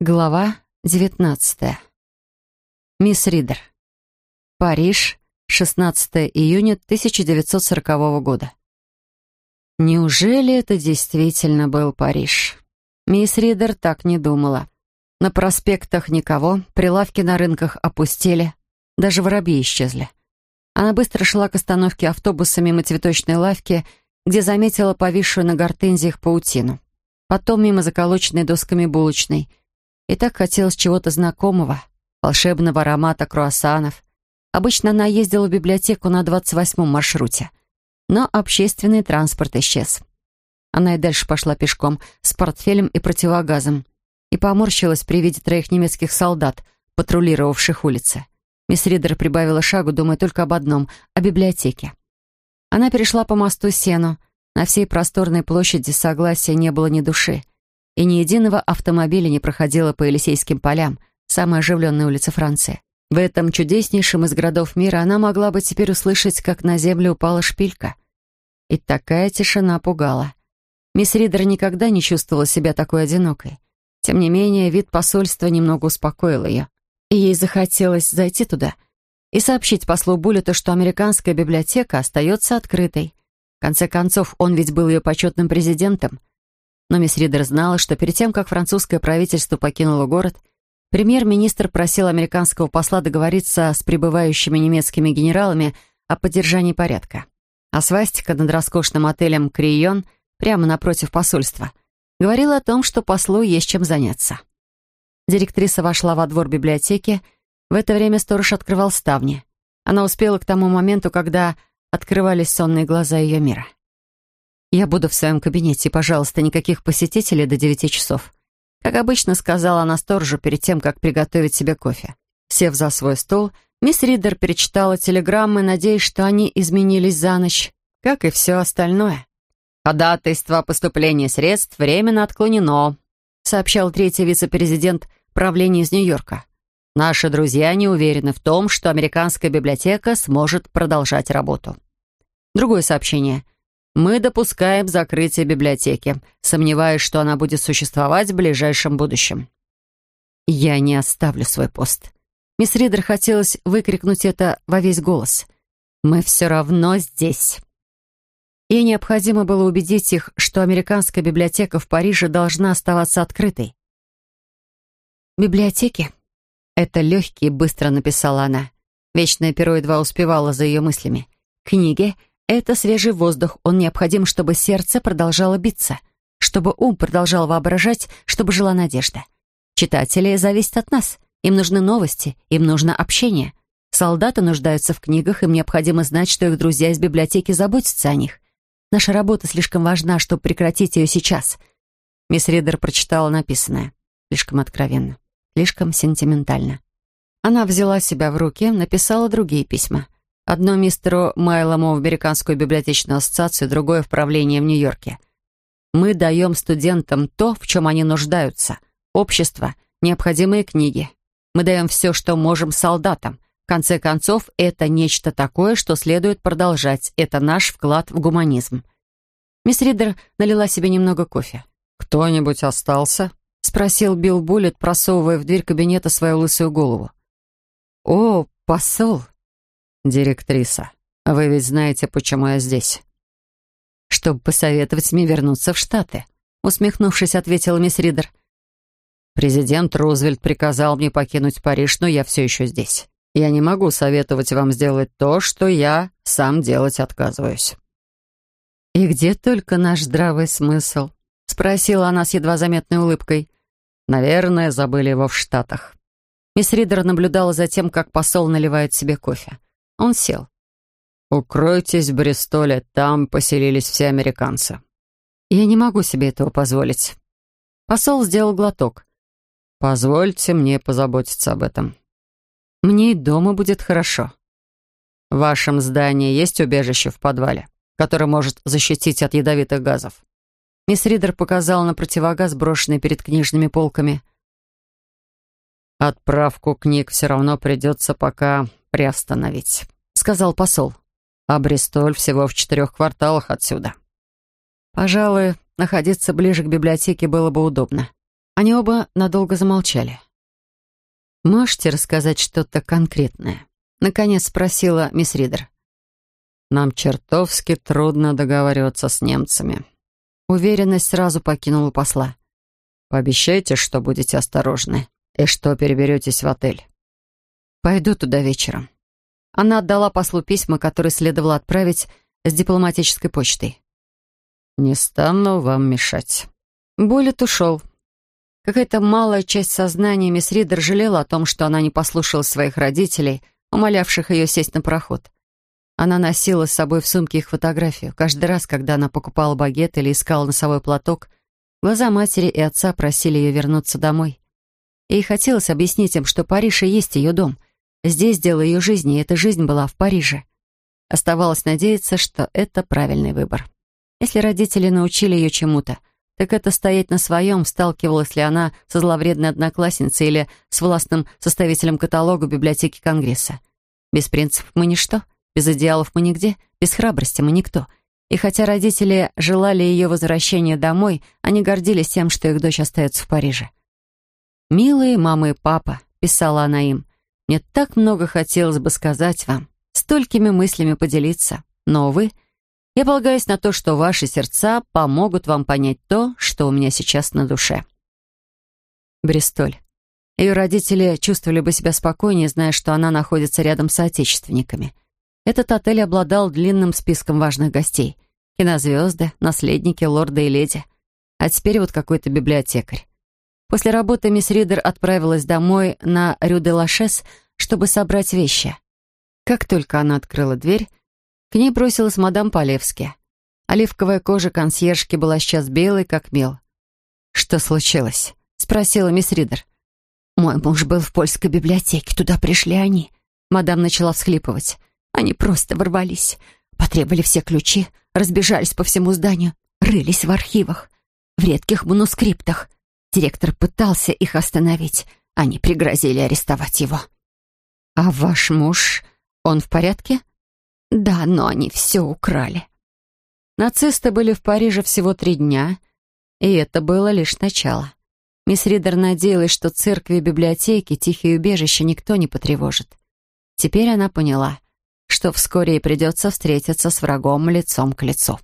Глава 19. Мисс Ридер. Париж, 16 июня 1940 года. Неужели это действительно был Париж? Мисс Ридер так не думала. На проспектах никого, прилавки на рынках опустели, даже воробьи исчезли. Она быстро шла к остановке автобуса мимо цветочной лавки, где заметила повисшую на гортензиях паутину. Потом мимо заколоченной досками булочной — и так хотелось чего-то знакомого, волшебного аромата круассанов. Обычно она ездила в библиотеку на 28-м маршруте. Но общественный транспорт исчез. Она и дальше пошла пешком, с портфелем и противогазом, и поморщилась при виде троих немецких солдат, патрулировавших улицы. Мисс Ридер прибавила шагу, думая только об одном — о библиотеке. Она перешла по мосту Сену. На всей просторной площади согласия не было ни души и ни единого автомобиля не проходило по Елисейским полям, самой оживленной улице Франции. В этом чудеснейшем из городов мира она могла бы теперь услышать, как на землю упала шпилька. И такая тишина пугала. Мисс Ридер никогда не чувствовала себя такой одинокой. Тем не менее, вид посольства немного успокоил ее. И ей захотелось зайти туда и сообщить послу Буллету, что американская библиотека остается открытой. В конце концов, он ведь был ее почетным президентом. Но мисс Ридер знала, что перед тем, как французское правительство покинуло город, премьер-министр просил американского посла договориться с прибывающими немецкими генералами о поддержании порядка. А свастика над роскошным отелем «Крион» прямо напротив посольства говорила о том, что послу есть чем заняться. Директриса вошла во двор библиотеки. В это время сторож открывал ставни. Она успела к тому моменту, когда открывались сонные глаза ее мира. «Я буду в своем кабинете, пожалуйста, никаких посетителей до девяти часов». Как обычно, сказала она сторожу перед тем, как приготовить себе кофе. Сев за свой стол, мисс Ридер перечитала телеграммы, надеясь, что они изменились за ночь, как и все остальное. «Ходатайство о поступлении средств временно отклонено», сообщал третий вице-президент правления из Нью-Йорка. «Наши друзья не уверены в том, что американская библиотека сможет продолжать работу». Другое сообщение – мы допускаем закрытие библиотеки, сомневаясь, что она будет существовать в ближайшем будущем. Я не оставлю свой пост. Мисс Ридер хотелось выкрикнуть это во весь голос. Мы все равно здесь. Ей необходимо было убедить их, что американская библиотека в Париже должна оставаться открытой. «Библиотеки?» Это легкие, быстро написала она. Вечное перо едва успевало за ее мыслями. «Книги это свежий воздух, он необходим, чтобы сердце продолжало биться, чтобы ум продолжал воображать, чтобы жила надежда. Читатели зависят от нас. Им нужны новости, им нужно общение. Солдаты нуждаются в книгах, им необходимо знать, что их друзья из библиотеки заботятся о них. Наша работа слишком важна, чтобы прекратить ее сейчас. Мисс Ридер прочитала написанное. Слишком откровенно, слишком сентиментально. Она взяла себя в руки, написала другие письма — Одно мистеру Майлому в Американскую библиотечную ассоциацию, другое в правление в Нью-Йорке. Мы даем студентам то, в чем они нуждаются. Общество, необходимые книги. Мы даем все, что можем солдатам. В конце концов, это нечто такое, что следует продолжать. Это наш вклад в гуманизм. Мисс Ридер налила себе немного кофе. «Кто-нибудь остался?» — спросил Билл Буллет, просовывая в дверь кабинета свою лысую голову. «О, посол!» «Директриса, вы ведь знаете, почему я здесь?» «Чтобы посоветовать мне вернуться в Штаты», усмехнувшись, ответила мисс Ридер. «Президент Рузвельт приказал мне покинуть Париж, но я все еще здесь. Я не могу советовать вам сделать то, что я сам делать отказываюсь». «И где только наш здравый смысл?» — спросила она с едва заметной улыбкой. «Наверное, забыли его в Штатах». Мисс Ридер наблюдала за тем, как посол наливает себе кофе. Он сел. «Укройтесь в Бристоле, там поселились все американцы». «Я не могу себе этого позволить». Посол сделал глоток. «Позвольте мне позаботиться об этом». «Мне и дома будет хорошо». «В вашем здании есть убежище в подвале, которое может защитить от ядовитых газов?» Мисс Ридер показала на противогаз, брошенный перед книжными полками. «Отправку книг все равно придется пока приостановить», — сказал посол. «А Бристоль всего в четырех кварталах отсюда». Пожалуй, находиться ближе к библиотеке было бы удобно. Они оба надолго замолчали. «Можете рассказать что-то конкретное?» Наконец спросила мисс Ридер. «Нам чертовски трудно договариваться с немцами». Уверенность сразу покинула посла. «Пообещайте, что будете осторожны и что переберетесь в отель». «Пойду туда вечером». Она отдала послу письма, которые следовало отправить с дипломатической почтой. «Не стану вам мешать». Болит ушел. Какая-то малая часть сознания мисс Ридер жалела о том, что она не послушала своих родителей, умолявших ее сесть на пароход. Она носила с собой в сумке их фотографию. Каждый раз, когда она покупала багет или искала носовой платок, глаза матери и отца просили ее вернуться домой. Ей хотелось объяснить им, что Париж и есть ее дом. Здесь дело ее жизни, и эта жизнь была в Париже. Оставалось надеяться, что это правильный выбор. Если родители научили ее чему-то, так это стоять на своем, сталкивалась ли она со зловредной одноклассницей или с властным составителем каталога библиотеки Конгресса. Без принципов мы ничто, без идеалов мы нигде, без храбрости мы никто. И хотя родители желали ее возвращения домой, они гордились тем, что их дочь остается в Париже. «Милые мама и папа», — писала она им, — «мне так много хотелось бы сказать вам, столькими мыслями поделиться, но, увы, — я полагаюсь на то, что ваши сердца помогут вам понять то, что у меня сейчас на душе. Бристоль. Ее родители чувствовали бы себя спокойнее, зная, что она находится рядом с соотечественниками. Этот отель обладал длинным списком важных гостей. Кинозвезды, наследники, лорды и леди. А теперь вот какой-то библиотекарь. После работы мисс Ридер отправилась домой на Рю-де-Лашес, чтобы собрать вещи. Как только она открыла дверь, к ней бросилась мадам Полевски. Оливковая кожа консьержки была сейчас белой, как мел. «Что случилось?» — спросила мисс Ридер. «Мой муж был в польской библиотеке, туда пришли они». Мадам начала всхлипывать. «Они просто ворвались, потребовали все ключи, разбежались по всему зданию, рылись в архивах, в редких манускриптах. Директор пытался их остановить, они пригрозили арестовать его». «А ваш муж, он в порядке?» Да, но они все украли. Нацисты были в Париже всего три дня, и это было лишь начало. Мисс Ридер надеялась, что церкви библиотеки, тихие убежища никто не потревожит. Теперь она поняла, что вскоре ей придется встретиться с врагом лицом к лицу.